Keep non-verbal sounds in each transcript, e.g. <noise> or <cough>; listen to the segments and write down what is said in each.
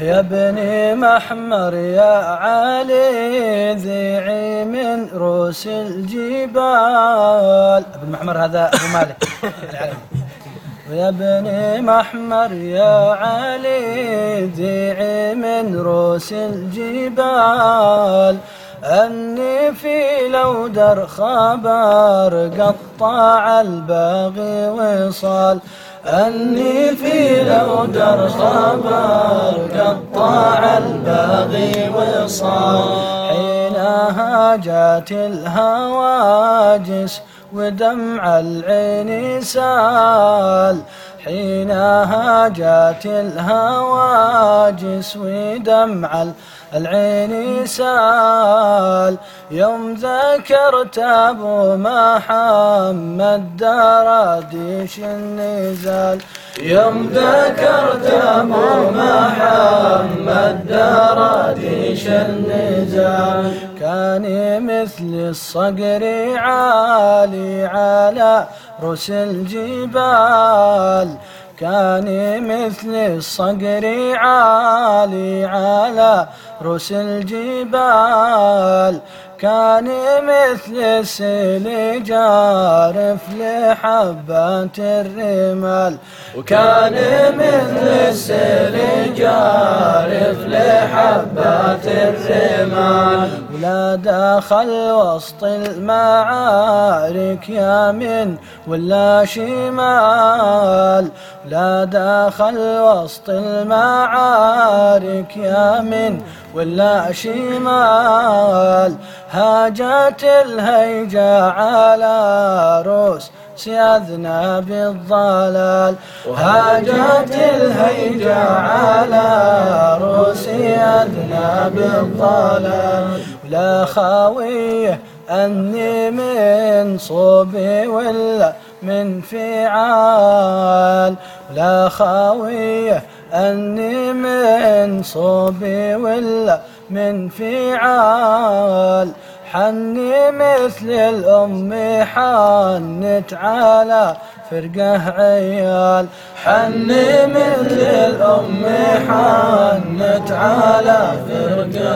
يا بني محمر يا علي ذيعي من روس الجبال. ابن محمر هذا أبو مالك. <laughs> يا بني محمر يا علي ذيعي من روس الجبال. أني في لودر خبر قطع الباغي وصال. أني في لودر خبر قطع الباغي وصال حينها جات الهواجس ودمع العين سال. حينها جات الهواجس ودمع العين سال. يوم ذكرت أبو محمد داراديش النزال. يوم ذكرت أبو محمد داراديش النزال. كان مثل الصقر عالي على رؤوس الجبال كان مثل الصقر عالي على رؤوس الجبال. كان مثل السيل جارف لحبات الرمال. وكان مثل السيل جارف لحبات الرمال. دخل وسط المعارك يمين ولا شمال. لا دخل وسط المعارك يمين ولا شمال. هاجت الهيجة على روس سيادنا بالضلال. وهاجت الهيجة على روس سيادنا بالضلال. ولا خاويه أني من صوبي ولا من فعال. ولا خاويه أني من صوبي ولا من فعال. حني مثل الأم حنت على فرقه عيال. حني مثل الأم حنت على فرقه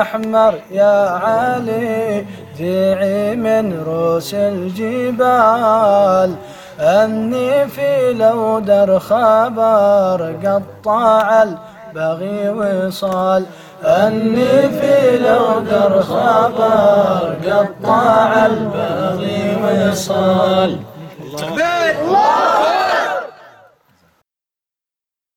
ابني محمر يا علي ذيعي من روس الجبال. أني في لودر خبر قطع البغي وصال. أني في لودر خبر قطع البغي وصال.